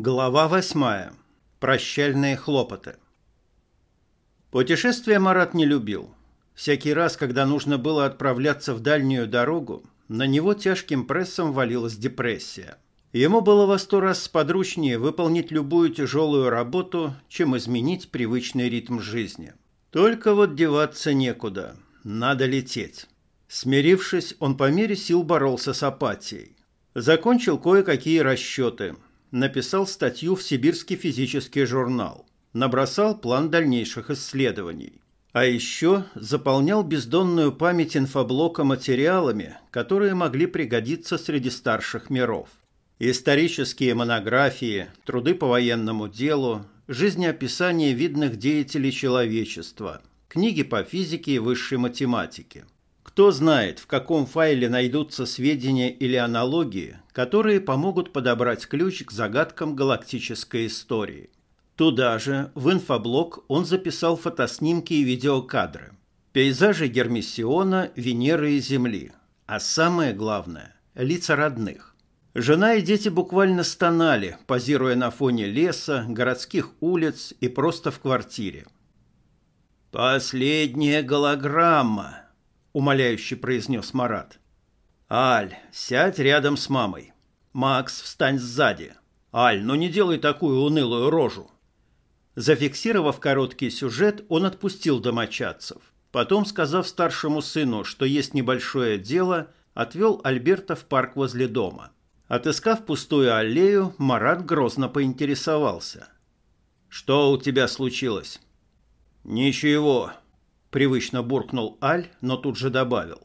Глава восьмая. Прощальные хлопоты. Путешествия Марат не любил. Всякий раз, когда нужно было отправляться в дальнюю дорогу, на него тяжким прессом валилась депрессия. Ему было во сто раз сподручнее выполнить любую тяжелую работу, чем изменить привычный ритм жизни. Только вот деваться некуда. Надо лететь. Смирившись, он по мере сил боролся с апатией. Закончил кое-какие расчеты. Написал статью в Сибирский физический журнал. Набросал план дальнейших исследований. А еще заполнял бездонную память инфоблока материалами, которые могли пригодиться среди старших миров. Исторические монографии, труды по военному делу, жизнеописание видных деятелей человечества, книги по физике и высшей математике – кто знает, в каком файле найдутся сведения или аналогии, которые помогут подобрать ключ к загадкам галактической истории. Туда же, в инфоблог, он записал фотоснимки и видеокадры. Пейзажи Гермиссиона, Венеры и Земли. А самое главное – лица родных. Жена и дети буквально стонали, позируя на фоне леса, городских улиц и просто в квартире. «Последняя голограмма!» Умоляюще произнес Марат. «Аль, сядь рядом с мамой. Макс, встань сзади. Аль, ну не делай такую унылую рожу». Зафиксировав короткий сюжет, он отпустил домочадцев. Потом, сказав старшему сыну, что есть небольшое дело, отвел Альберта в парк возле дома. Отыскав пустую аллею, Марат грозно поинтересовался. «Что у тебя случилось?» «Ничего», – привычно буркнул Аль, но тут же добавил.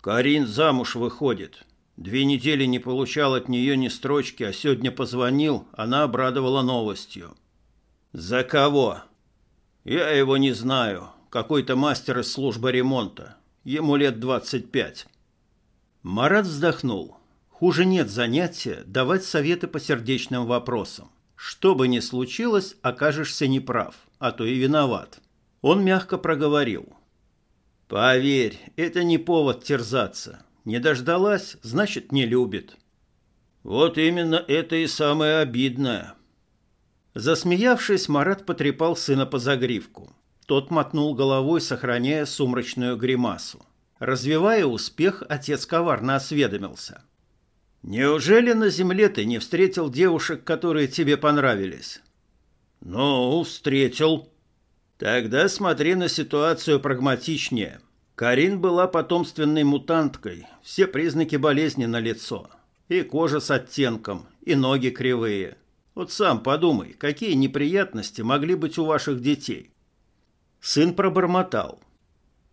«Карин замуж выходит. Две недели не получал от нее ни строчки, а сегодня позвонил, она обрадовала новостью». «За кого?» «Я его не знаю. Какой-то мастер из службы ремонта. Ему лет двадцать пять». Марат вздохнул. Хуже нет занятия давать советы по сердечным вопросам. Что бы ни случилось, окажешься неправ, а то и виноват. Он мягко проговорил. «Поверь, это не повод терзаться. Не дождалась, значит, не любит». «Вот именно это и самое обидное». Засмеявшись, Марат потрепал сына по загривку. Тот мотнул головой, сохраняя сумрачную гримасу. Развивая успех, отец коварно осведомился. «Неужели на земле ты не встретил девушек, которые тебе понравились?» «Ну, встретил», Тогда смотри на ситуацию прагматичнее. Карин была потомственной мутанткой, все признаки болезни на лицо. И кожа с оттенком, и ноги кривые. Вот сам подумай, какие неприятности могли быть у ваших детей. Сын пробормотал.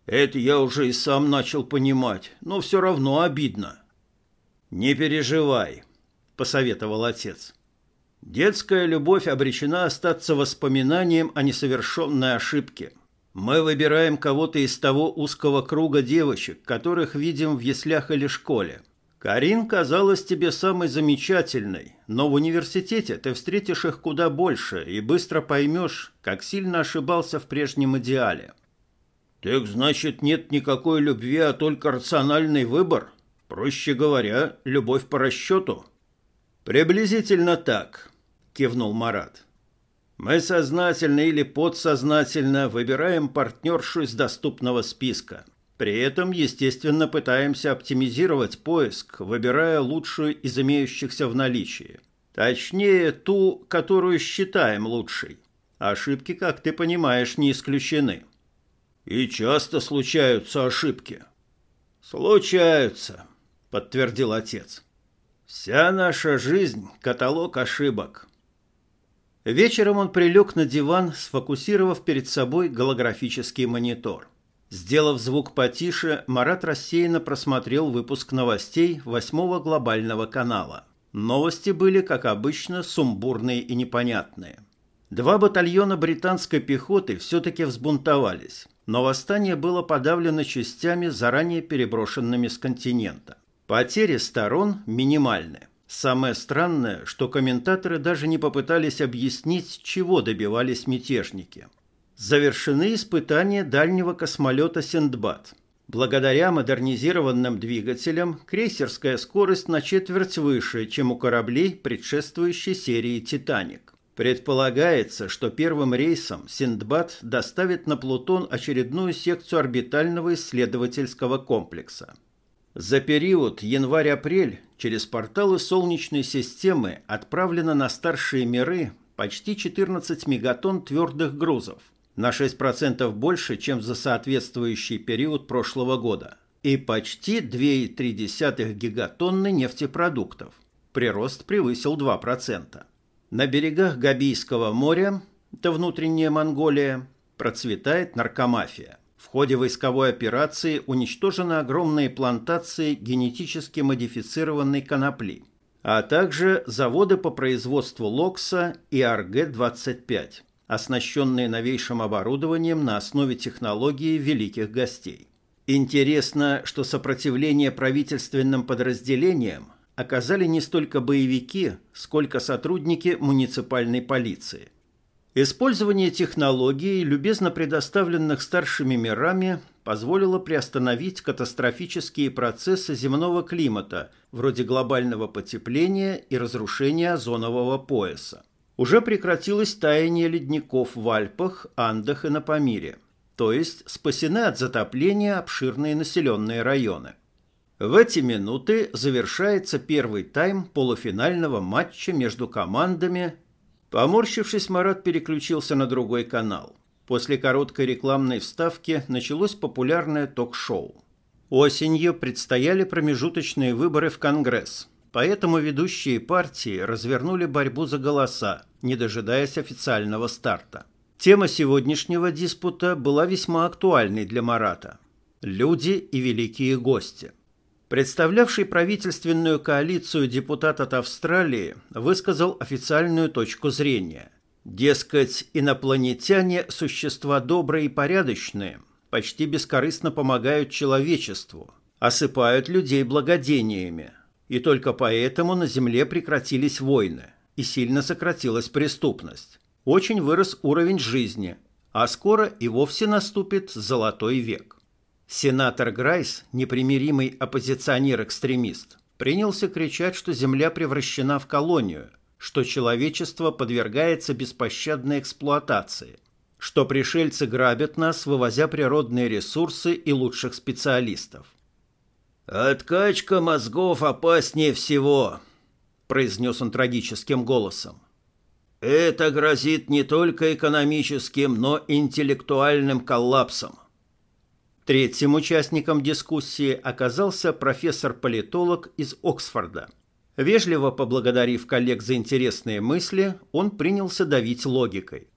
Это я уже и сам начал понимать, но все равно обидно. Не переживай, посоветовал отец. Детская любовь обречена остаться воспоминанием о несовершенной ошибке. Мы выбираем кого-то из того узкого круга девочек, которых видим в яслях или школе. Карин казалась тебе самой замечательной, но в университете ты встретишь их куда больше и быстро поймешь, как сильно ошибался в прежнем идеале. Так значит, нет никакой любви, а только рациональный выбор? Проще говоря, любовь по расчету? Приблизительно так кивнул Марат. Мы сознательно или подсознательно выбираем партнершу из доступного списка. При этом, естественно, пытаемся оптимизировать поиск, выбирая лучшую из имеющихся в наличии. Точнее, ту, которую считаем лучшей. Ошибки, как ты понимаешь, не исключены. И часто случаются ошибки. Случаются, подтвердил отец. Вся наша жизнь – каталог ошибок. Вечером он прилег на диван, сфокусировав перед собой голографический монитор. Сделав звук потише, Марат рассеянно просмотрел выпуск новостей восьмого глобального канала. Новости были, как обычно, сумбурные и непонятные. Два батальона британской пехоты все-таки взбунтовались, но восстание было подавлено частями, заранее переброшенными с континента. Потери сторон минимальны. Самое странное, что комментаторы даже не попытались объяснить, чего добивались мятежники. Завершены испытания дальнего космолета «Синдбад». Благодаря модернизированным двигателям крейсерская скорость на четверть выше, чем у кораблей предшествующей серии «Титаник». Предполагается, что первым рейсом Синдбад доставит на Плутон очередную секцию орбитального исследовательского комплекса. За период январь-апрель через порталы Солнечной системы отправлено на старшие миры почти 14 мегатонн твердых грузов, на 6% больше, чем за соответствующий период прошлого года, и почти 2,3 гигатонны нефтепродуктов. Прирост превысил 2%. На берегах Габийского моря, это внутренняя Монголия, процветает наркомафия. Ходе войсковой операции уничтожены огромные плантации генетически модифицированной конопли, а также заводы по производству локса и РГ-25, оснащенные новейшим оборудованием на основе технологии великих гостей. Интересно, что сопротивление правительственным подразделениям оказали не столько боевики, сколько сотрудники муниципальной полиции. Использование технологий, любезно предоставленных старшими мирами, позволило приостановить катастрофические процессы земного климата, вроде глобального потепления и разрушения озонового пояса. Уже прекратилось таяние ледников в Альпах, Андах и на Памире, то есть спасены от затопления обширные населенные районы. В эти минуты завершается первый тайм полуфинального матча между командами. Поморщившись, Марат переключился на другой канал. После короткой рекламной вставки началось популярное ток-шоу. Осенью предстояли промежуточные выборы в Конгресс, поэтому ведущие партии развернули борьбу за голоса, не дожидаясь официального старта. Тема сегодняшнего диспута была весьма актуальной для Марата. Люди и великие гости – Представлявший правительственную коалицию депутат от Австралии высказал официальную точку зрения. Дескать, инопланетяне – существа добрые и порядочные, почти бескорыстно помогают человечеству, осыпают людей благодениями. И только поэтому на Земле прекратились войны и сильно сократилась преступность. Очень вырос уровень жизни, а скоро и вовсе наступит золотой век. Сенатор Грайс, непримиримый оппозиционер-экстремист, принялся кричать, что Земля превращена в колонию, что человечество подвергается беспощадной эксплуатации, что пришельцы грабят нас, вывозя природные ресурсы и лучших специалистов. «Откачка мозгов опаснее всего», – произнес он трагическим голосом. «Это грозит не только экономическим, но интеллектуальным коллапсом. Третьим участником дискуссии оказался профессор-политолог из Оксфорда. Вежливо поблагодарив коллег за интересные мысли, он принялся давить логикой.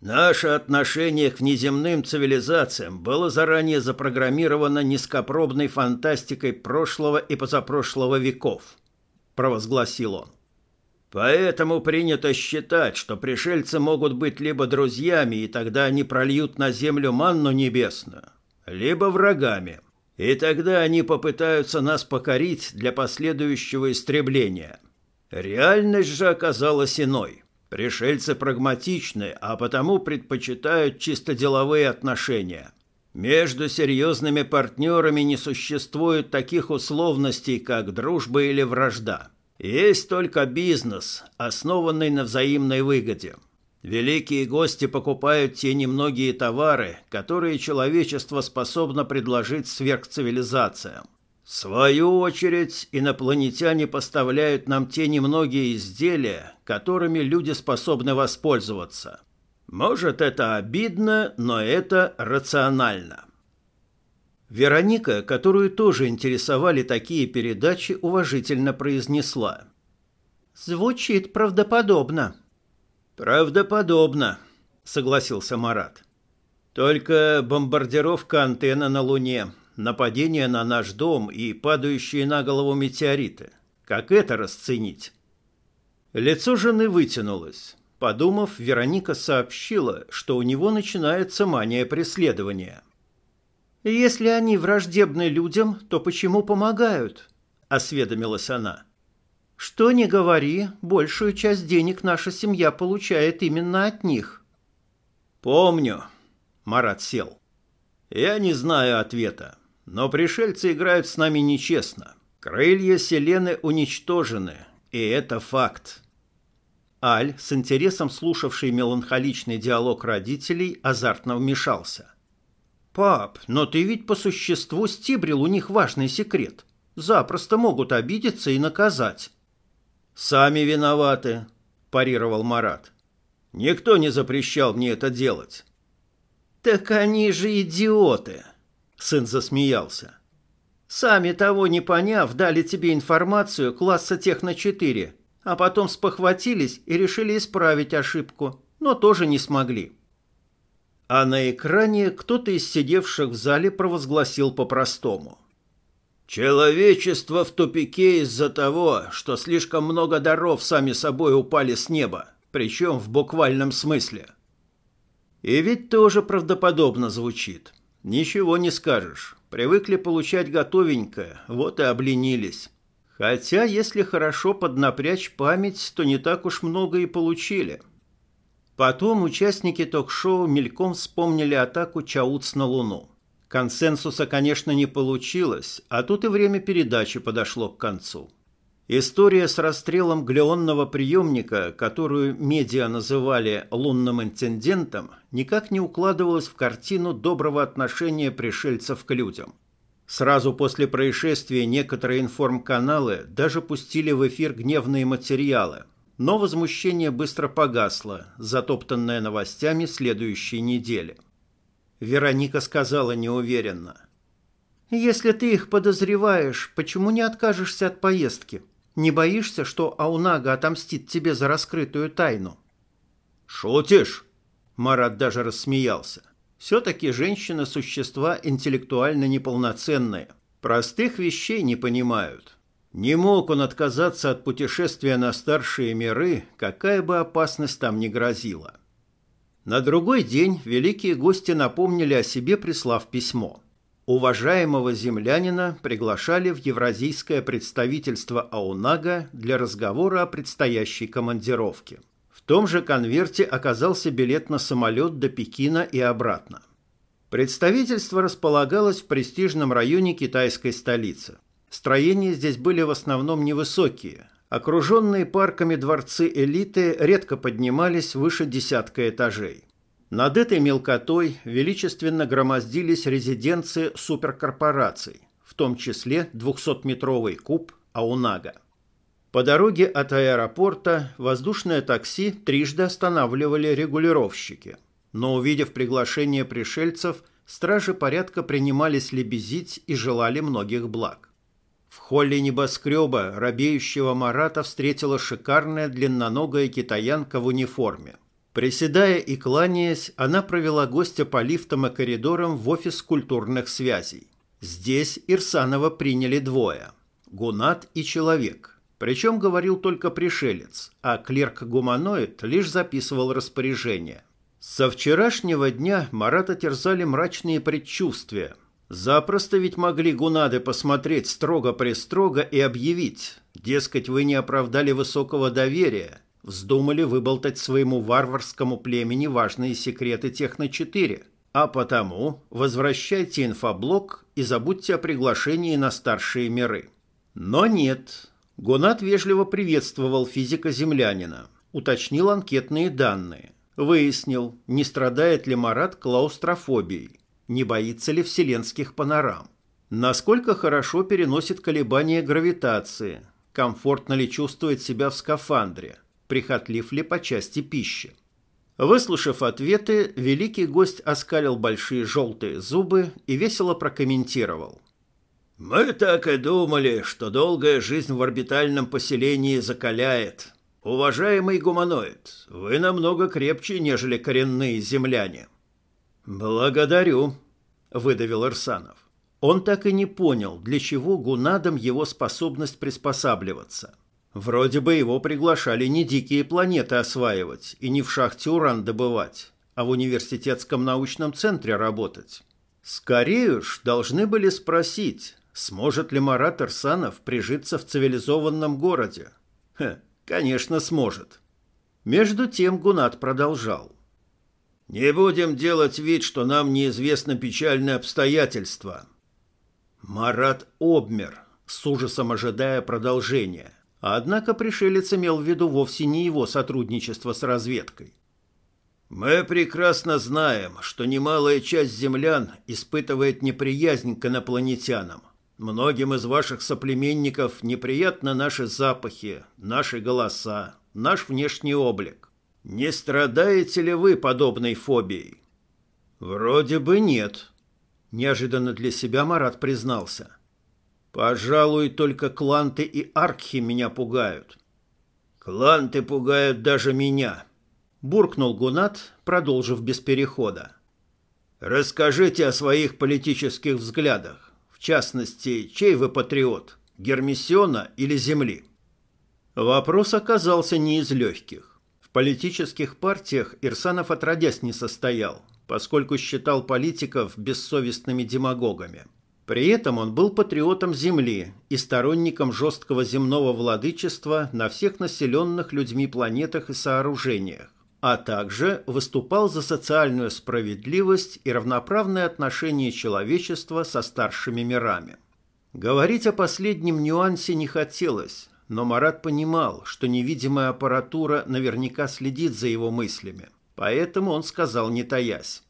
Наше отношение к внеземным цивилизациям было заранее запрограммировано низкопробной фантастикой прошлого и позапрошлого веков, провозгласил он. Поэтому принято считать, что пришельцы могут быть либо друзьями, и тогда они прольют на землю манну небесную, либо врагами. И тогда они попытаются нас покорить для последующего истребления. Реальность же оказалась иной. Пришельцы прагматичны, а потому предпочитают чисто деловые отношения. Между серьезными партнерами не существует таких условностей, как дружба или вражда. Есть только бизнес, основанный на взаимной выгоде – Великие гости покупают те немногие товары, которые человечество способно предложить сверхцивилизациям. В свою очередь, инопланетяне поставляют нам те немногие изделия, которыми люди способны воспользоваться. Может, это обидно, но это рационально. Вероника, которую тоже интересовали такие передачи, уважительно произнесла. «Звучит правдоподобно». «Правдоподобно», — согласился Марат. «Только бомбардировка антенны на Луне, нападение на наш дом и падающие на голову метеориты. Как это расценить?» Лицо жены вытянулось. Подумав, Вероника сообщила, что у него начинается мания преследования. «Если они враждебны людям, то почему помогают?» – осведомилась она. Что ни говори, большую часть денег наша семья получает именно от них. Помню. Марат сел. Я не знаю ответа, но пришельцы играют с нами нечестно. Крылья Селены уничтожены, и это факт. Аль, с интересом слушавший меланхоличный диалог родителей, азартно вмешался. «Пап, но ты ведь по существу стибрил у них важный секрет. Запросто могут обидеться и наказать». «Сами виноваты», – парировал Марат. «Никто не запрещал мне это делать». «Так они же идиоты!» – сын засмеялся. «Сами того не поняв, дали тебе информацию класса Техно-4, а потом спохватились и решили исправить ошибку, но тоже не смогли». А на экране кто-то из сидевших в зале провозгласил по-простому. «Человечество в тупике из-за того, что слишком много даров сами собой упали с неба, причем в буквальном смысле». И ведь тоже правдоподобно звучит. Ничего не скажешь. Привыкли получать готовенькое, вот и обленились. Хотя, если хорошо поднапрячь память, то не так уж много и получили. Потом участники ток-шоу мельком вспомнили атаку Чауц на Луну. Консенсуса, конечно, не получилось, а тут и время передачи подошло к концу. История с расстрелом глеонного приемника, которую медиа называли «лунным инцидентом», никак не укладывалась в картину доброго отношения пришельцев к людям. Сразу после происшествия некоторые информканалы даже пустили в эфир гневные материалы, но возмущение быстро погасло, затоптанное новостями следующей недели. Вероника сказала неуверенно. «Если ты их подозреваешь, почему не откажешься от поездки?» Не боишься, что Аунага отомстит тебе за раскрытую тайну?» «Шутишь?» Марат даже рассмеялся. «Все-таки женщины – существа интеллектуально неполноценные. Простых вещей не понимают. Не мог он отказаться от путешествия на старшие миры, какая бы опасность там ни грозила». На другой день великие гости напомнили о себе, прислав письмо – Уважаемого землянина приглашали в Евразийское представительство Аунага для разговора о предстоящей командировке. В том же конверте оказался билет на самолет до Пекина и обратно. Представительство располагалось в престижном районе китайской столицы. Строения здесь были в основном невысокие. Окруженные парками дворцы элиты редко поднимались выше десятка этажей. Над этой мелкотой величественно громоздились резиденции суперкорпораций, в том числе 200-метровый куб Аунага. По дороге от аэропорта воздушное такси трижды останавливали регулировщики, но, увидев приглашение пришельцев, стражи порядка принимались лебезить и желали многих благ. Холле небоскреба робеющего Марата встретила шикарная длинноногая китаянка в униформе – Приседая и кланяясь, она провела гостя по лифтам и коридорам в офис культурных связей. Здесь Ирсанова приняли двое – Гунат и Человек. Причем говорил только пришелец, а клерк-гуманоид лишь записывал распоряжение. Со вчерашнего дня Марата терзали мрачные предчувствия. Запросто ведь могли гунады посмотреть строго-престрого и объявить, дескать, вы не оправдали высокого доверия – Вздумали выболтать своему варварскому племени важные секреты Техно-4. А потому возвращайте инфоблок и забудьте о приглашении на старшие миры. Но нет. Гонат вежливо приветствовал физика-землянина, уточнил анкетные данные, выяснил, не страдает ли Марат клаустрофобией, не боится ли вселенских панорам, насколько хорошо переносит колебания гравитации, комфортно ли чувствует себя в скафандре – прихотлив ли по части пищи. Выслушав ответы, великий гость оскалил большие желтые зубы и весело прокомментировал. «Мы так и думали, что долгая жизнь в орбитальном поселении закаляет. Уважаемый гуманоид, вы намного крепче, нежели коренные земляне». «Благодарю», — выдавил Ирсанов. Он так и не понял, для чего гунадам его способность приспосабливаться. Вроде бы его приглашали не дикие планеты осваивать и не в шахте уран добывать, а в университетском научном центре работать. Скорее уж должны были спросить, сможет ли Марат Ирсанов прижиться в цивилизованном городе. Хе, конечно, сможет. Между тем Гунат продолжал. Не будем делать вид, что нам неизвестно печальные обстоятельства». Марат обмер, с ужасом ожидая продолжения. Однако пришелец имел в виду вовсе не его сотрудничество с разведкой. «Мы прекрасно знаем, что немалая часть землян испытывает неприязнь к инопланетянам. Многим из ваших соплеменников неприятны наши запахи, наши голоса, наш внешний облик. Не страдаете ли вы подобной фобией?» «Вроде бы нет», – неожиданно для себя Марат признался. Пожалуй, только кланты и архи меня пугают. Кланты пугают даже меня, буркнул Гунат, продолжив без перехода. Расскажите о своих политических взглядах. В частности, чей вы патриот, Гермиссиона или Земли? Вопрос оказался не из легких. Политических партиях Ирсанов отродясь не состоял, поскольку считал политиков бессовестными демагогами. При этом он был патриотом Земли и сторонником жесткого земного владычества на всех населенных людьми планетах и сооружениях, а также выступал за социальную справедливость и равноправное отношение человечества со старшими мирами. Говорить о последнем нюансе не хотелось, но Марат понимал, что невидимая аппаратура наверняка следит за его мыслями, поэтому он сказал не таясь.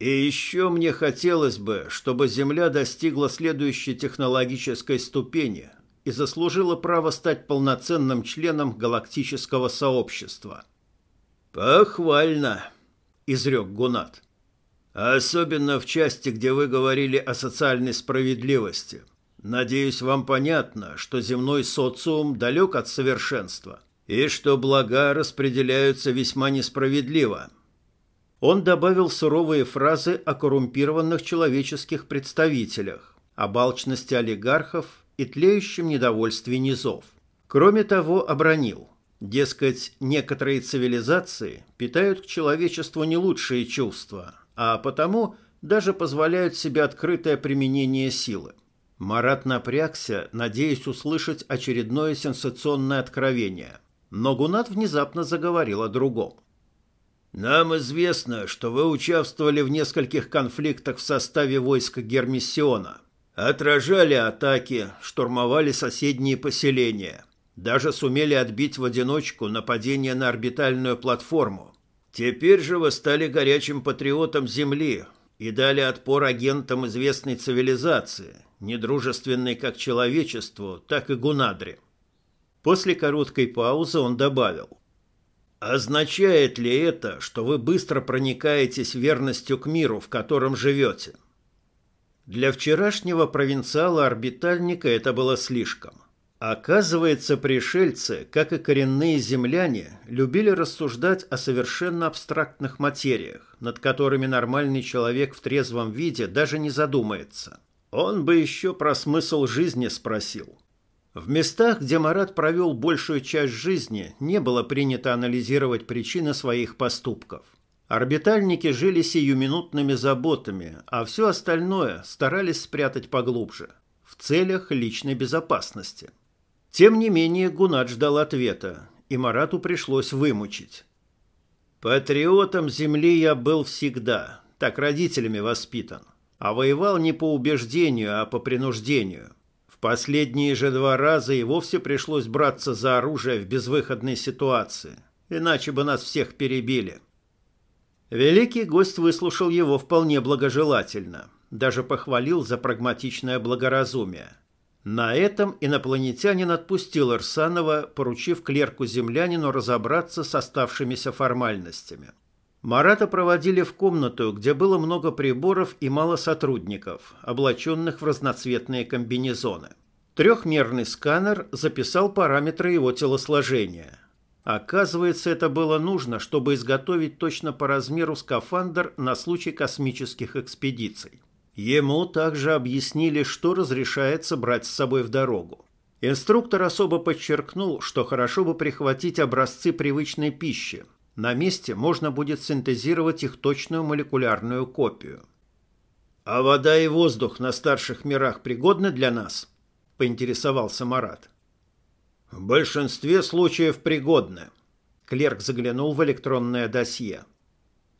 И еще мне хотелось бы, чтобы Земля достигла следующей технологической ступени и заслужила право стать полноценным членом галактического сообщества. «Похвально», — изрек Гунат. «Особенно в части, где вы говорили о социальной справедливости. Надеюсь, вам понятно, что земной социум далек от совершенства и что блага распределяются весьма несправедливо». Он добавил суровые фразы о коррумпированных человеческих представителях, о балчности олигархов и тлеющем недовольстве низов. Кроме того, обронил. Дескать, некоторые цивилизации питают к человечеству не лучшие чувства, а потому даже позволяют себе открытое применение силы. Марат напрягся, надеясь услышать очередное сенсационное откровение. Но Гунат внезапно заговорил о другом. Нам известно, что вы участвовали в нескольких конфликтах в составе войска Гермиссиона. Отражали атаки, штурмовали соседние поселения. Даже сумели отбить в одиночку нападение на орбитальную платформу. Теперь же вы стали горячим патриотом Земли и дали отпор агентам известной цивилизации, недружественной как человечеству, так и Гунадре. После короткой паузы он добавил – Означает ли это, что вы быстро проникаетесь верностью к миру, в котором живете? Для вчерашнего провинциала-орбитальника это было слишком. Оказывается, пришельцы, как и коренные земляне, любили рассуждать о совершенно абстрактных материях, над которыми нормальный человек в трезвом виде даже не задумается. Он бы еще про смысл жизни спросил. В местах, где Марат провел большую часть жизни, не было принято анализировать причины своих поступков. Орбитальники жили сиюминутными заботами, а все остальное старались спрятать поглубже, в целях личной безопасности. Тем не менее Гунат ждал ответа, и Марату пришлось вымучить. «Патриотом земли я был всегда, так родителями воспитан, а воевал не по убеждению, а по принуждению. В последние же два раза и вовсе пришлось браться за оружие в безвыходной ситуации, иначе бы нас всех перебили. Великий гость выслушал его вполне благожелательно, даже похвалил за прагматичное благоразумие. На этом инопланетянин отпустил Ирсанова, поручив клерку-землянину разобраться с оставшимися формальностями. Марата проводили в комнату, где было много приборов и мало сотрудников, облаченных в разноцветные комбинезоны. Трехмерный сканер записал параметры его телосложения. Оказывается, это было нужно, чтобы изготовить точно по размеру скафандр на случай космических экспедиций. Ему также объяснили, что разрешается брать с собой в дорогу. Инструктор особо подчеркнул, что хорошо бы прихватить образцы привычной пищи, на месте можно будет синтезировать их точную молекулярную копию. «А вода и воздух на старших мирах пригодны для нас?» – поинтересовался Марат. «В большинстве случаев пригодны». Клерк заглянул в электронное досье.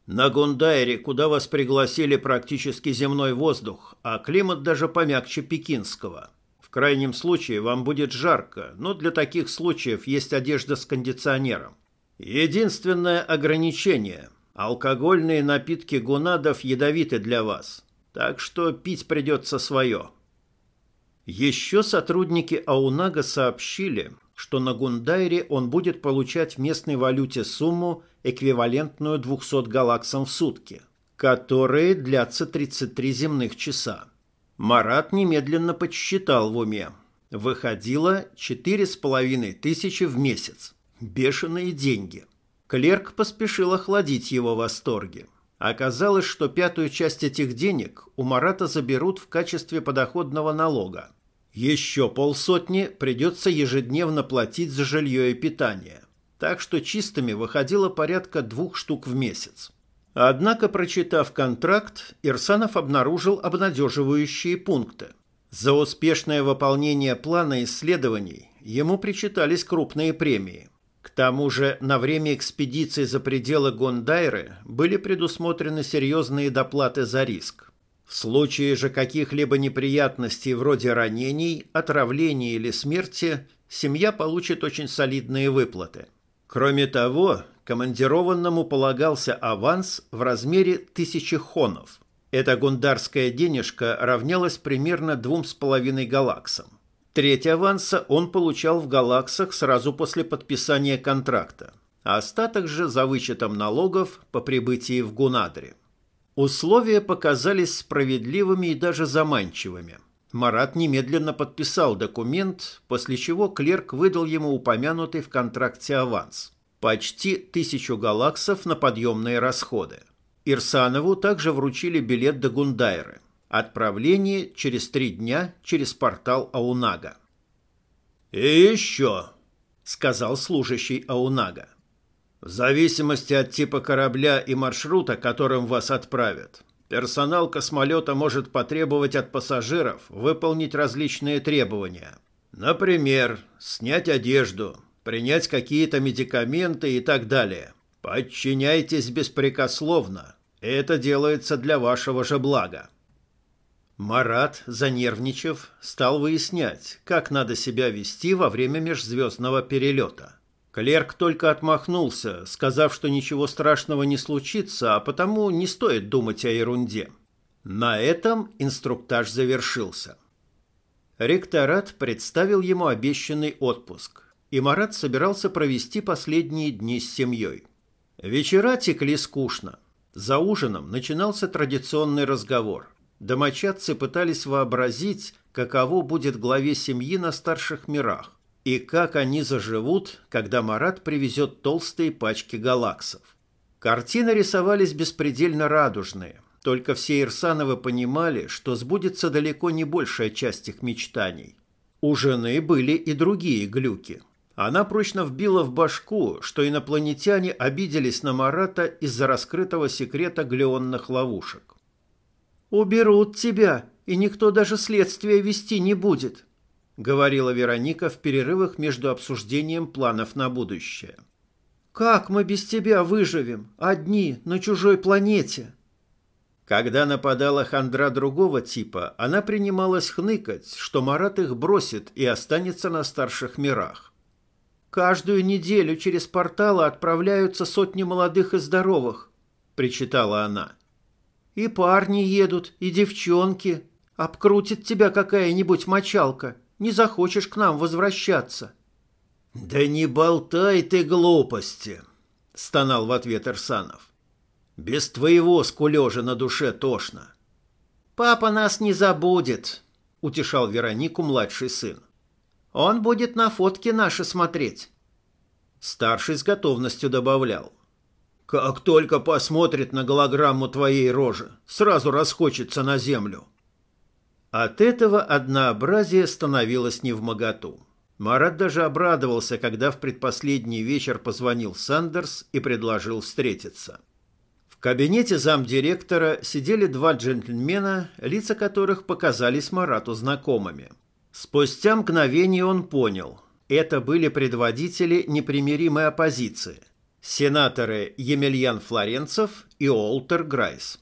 На Гундайре, куда вас пригласили практически земной воздух, а климат даже помягче пекинского. В крайнем случае вам будет жарко, но для таких случаев есть одежда с кондиционером. Единственное ограничение – алкогольные напитки гунадов ядовиты для вас, так что пить придется свое. Еще сотрудники Аунага сообщили, что на Гундайре он будет получать в местной валюте сумму, эквивалентную 200 галаксам в сутки, которые длятся 33 земных часа. Марат немедленно подсчитал в уме. Выходило 4,5 тысячи в месяц. Бешеные деньги. Клерк поспешил охладить его восторги. Оказалось, что пятую часть этих денег у Марата заберут в качестве подоходного налога. Еще полсотни придется ежедневно платить за жилье и питание. Так что чистыми выходило порядка двух штук в месяц. Однако, прочитав контракт, Ирсанов обнаружил обнадеживающие пункты. За успешное выполнение плана исследований ему причитались крупные премии – к тому же на время экспедиции за пределы Гондайры были предусмотрены серьезные доплаты за риск. В случае же каких-либо неприятностей вроде ранений, отравления или смерти, семья получит очень солидные выплаты. Кроме того, командированному полагался аванс в размере тысячи хонов. Эта гундарская денежка равнялась примерно двум с половиной галаксам. Треть аванса он получал в галаксах сразу после подписания контракта, а остаток же за вычетом налогов по прибытии в Гунадре. Условия показались справедливыми и даже заманчивыми. Марат немедленно подписал документ, после чего клерк выдал ему упомянутый в контракте аванс. Почти тысячу галаксов на подъемные расходы. Ирсанову также вручили билет до Гундайры. Отправление через три дня через портал Аунага. «И еще», — сказал служащий Аунага, «в зависимости от типа корабля и маршрута, которым вас отправят, персонал космолета может потребовать от пассажиров выполнить различные требования. Например, снять одежду, принять какие-то медикаменты и так далее. Подчиняйтесь беспрекословно. Это делается для вашего же блага. Марат, занервничав, стал выяснять, как надо себя вести во время межзвездного перелета. Клерк только отмахнулся, сказав, что ничего страшного не случится, а потому не стоит думать о ерунде. На этом инструктаж завершился. Ректорат представил ему обещанный отпуск, и Марат собирался провести последние дни с семьей. Вечера текли скучно. За ужином начинался традиционный разговор – Домочадцы пытались вообразить, каково будет главе семьи на старших мирах, и как они заживут, когда Марат привезет толстые пачки галаксов. Картины рисовались беспредельно радужные, только все Ирсановы понимали, что сбудется далеко не большая часть их мечтаний. У жены были и другие глюки. Она прочно вбила в башку, что инопланетяне обиделись на Марата из-за раскрытого секрета глеонных ловушек. «Уберут тебя, и никто даже следствие вести не будет», — говорила Вероника в перерывах между обсуждением планов на будущее. «Как мы без тебя выживем, одни, на чужой планете?» Когда нападала хандра другого типа, она принималась хныкать, что Марат их бросит и останется на старших мирах. «Каждую неделю через порталы отправляются сотни молодых и здоровых», — причитала она. И парни едут, и девчонки. Обкрутит тебя какая-нибудь мочалка. Не захочешь к нам возвращаться. Да не болтай ты глупости, стонал в ответ Ирсанов. Без твоего скулежа на душе тошно. Папа нас не забудет, утешал Веронику младший сын. Он будет на фотки наши смотреть. Старший с готовностью добавлял. Как только посмотрит на голограмму твоей рожи, сразу расхочется на землю. От этого однообразие становилось невмоготу. Марат даже обрадовался, когда в предпоследний вечер позвонил Сандерс и предложил встретиться. В кабинете замдиректора сидели два джентльмена, лица которых показались Марату знакомыми. Спустя мгновение он понял – это были предводители непримиримой оппозиции – Сенаторы Емельян Флоренцев и Олтер Грайс.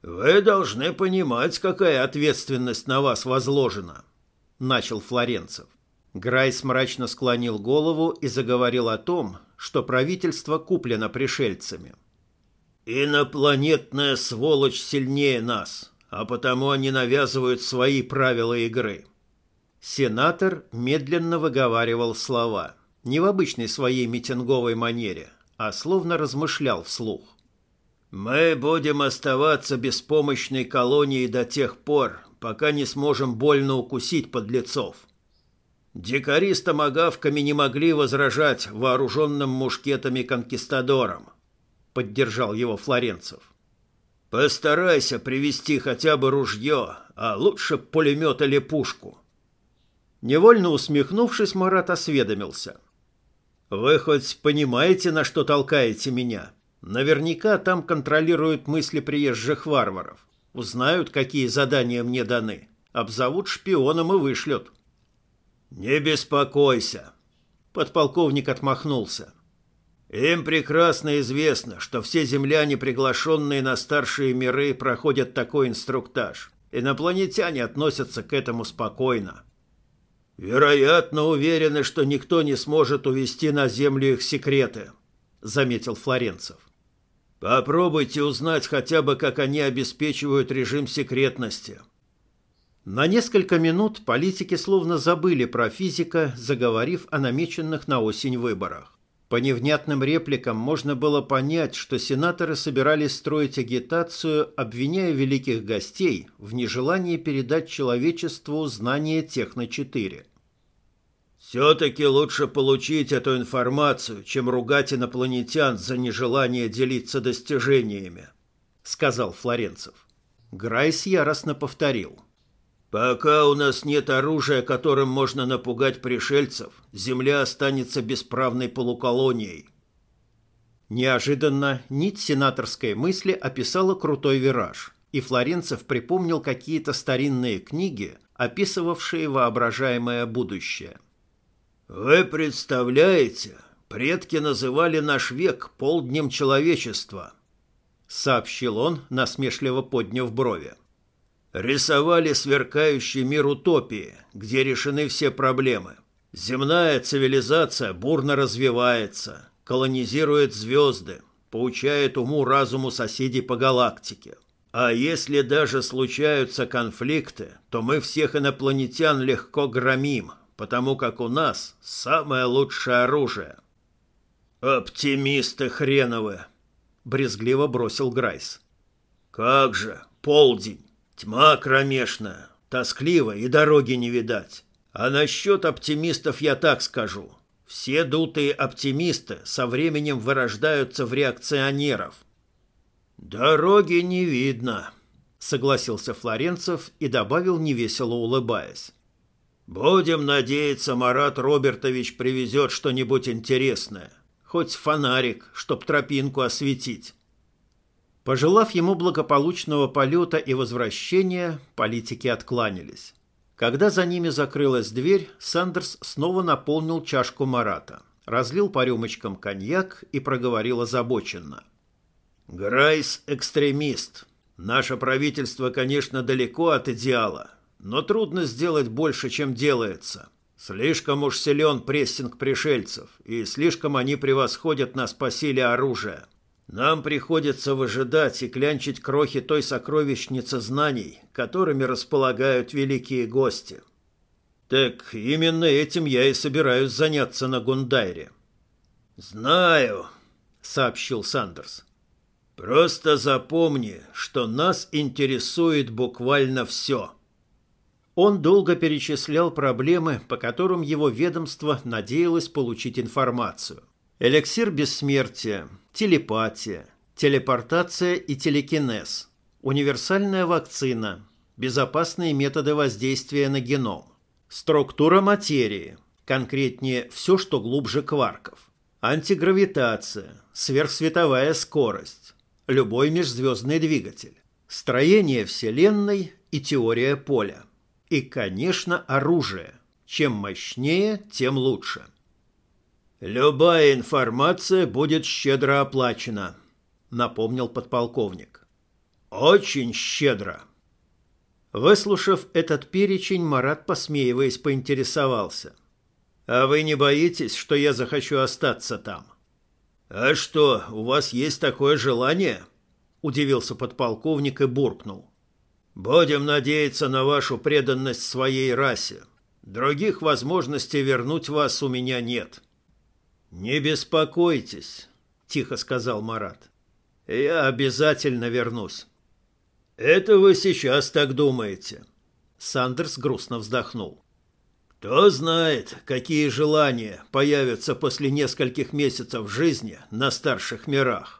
«Вы должны понимать, какая ответственность на вас возложена», — начал Флоренцев. Грайс мрачно склонил голову и заговорил о том, что правительство куплено пришельцами. «Инопланетная сволочь сильнее нас, а потому они навязывают свои правила игры». Сенатор медленно выговаривал слова, не в обычной своей митинговой манере, а словно размышлял вслух. «Мы будем оставаться беспомощной колонией до тех пор, пока не сможем больно укусить подлецов. Дикари с не могли возражать вооруженным мушкетами конкистадорам. Поддержал его Флоренцев. Постарайся привести хотя бы ружье, а лучше пулемет или пушку. Невольно усмехнувшись, Марат осведомился. «Вы хоть понимаете, на что толкаете меня? Наверняка там контролируют мысли приезжих варваров. Узнают, какие задания мне даны. Обзовут шпионом и вышлют. «Не беспокойся», — подполковник отмахнулся. «Им прекрасно известно, что все земляне, приглашенные на старшие миры, проходят такой инструктаж. Инопланетяне относятся к этому спокойно. Вероятно, уверены, что никто не сможет увести на Землю их секреты», — заметил Флоренцев. «Попробуйте узнать хотя бы, как они обеспечивают режим секретности». На несколько минут политики словно забыли про физика, заговорив о намеченных на осень выборах. По невнятным репликам можно было понять, что сенаторы собирались строить агитацию, обвиняя великих гостей в нежелании передать человечеству знания Техно-4. «Все-таки лучше получить эту информацию, чем ругать инопланетян за нежелание делиться достижениями», — сказал Флоренцев. Грайс яростно повторил — Пока у нас нет оружия, которым можно напугать пришельцев, земля останется бесправной полуколонией. Неожиданно нить сенаторской мысли описала крутой вираж, и Флоренцев припомнил какие-то старинные книги, описывавшие воображаемое будущее. «Вы представляете, предки называли наш век полднем человечества», — сообщил он, насмешливо подняв брови. Рисовали сверкающий мир утопии, где решены все проблемы. Земная цивилизация бурно развивается, колонизирует звезды, поучает уму-разуму соседей по галактике. А если даже случаются конфликты, то мы всех инопланетян легко громим, потому как у нас самое лучшее оружие. «Оптимисты хреновы!» — брезгливо бросил Грайс. «Как же, полдень! Тьма кромешная, тоскливо и дороги не видать. А насчет оптимистов я так скажу. Все дутые оптимисты со временем вырождаются в реакционеров. «Дороги не видно», — согласился Флоренцев и добавил, невесело улыбаясь. «Будем надеяться, Марат Робертович привезет что-нибудь интересное. Хоть фонарик, чтоб тропинку осветить». Пожелав ему благополучного полета и возвращения, политики откланялись. Когда за ними закрылась дверь, Сандерс снова наполнил чашку Марата, разлил по рюмочкам коньяк и проговорил озабоченно. «Грайс – экстремист. Наше правительство, конечно, далеко от идеала, но трудно сделать больше, чем делается. Слишком уж силен прессинг пришельцев, и слишком они превосходят нас по силе оружия». Нам приходится выжидать и клянчить крохи той сокровищницы знаний, которыми располагают великие гости. Так именно этим я и собираюсь заняться на Гундайре. Знаю, сообщил Сандерс. Просто запомни, что нас интересует буквально все. Он долго перечислял проблемы, по которым его ведомство надеялось получить информацию. Эликсир бессмертия, телепатия, телепортация и телекинез, универсальная вакцина, безопасные методы воздействия на геном, структура материи, конкретнее все, что глубже кварков, антигравитация, сверхсветовая скорость, любой межзвездный двигатель, строение Вселенной и теория поля. И, конечно, оружие. Чем мощнее, тем лучше. «Любая информация будет щедро оплачена», — напомнил подполковник. «Очень щедро». Выслушав этот перечень, Марат, посмеиваясь, поинтересовался. «А вы не боитесь, что я захочу остаться там?» «А что, у вас есть такое желание?» – удивился подполковник и буркнул. «Будем надеяться на вашу преданность своей расе. Других возможностей вернуть вас у меня нет». «Не беспокойтесь», – тихо сказал Марат. «Я обязательно вернусь». «Это вы сейчас так думаете?» Сандерс грустно вздохнул. Кто знает, какие желания появятся после нескольких месяцев жизни на старших мирах.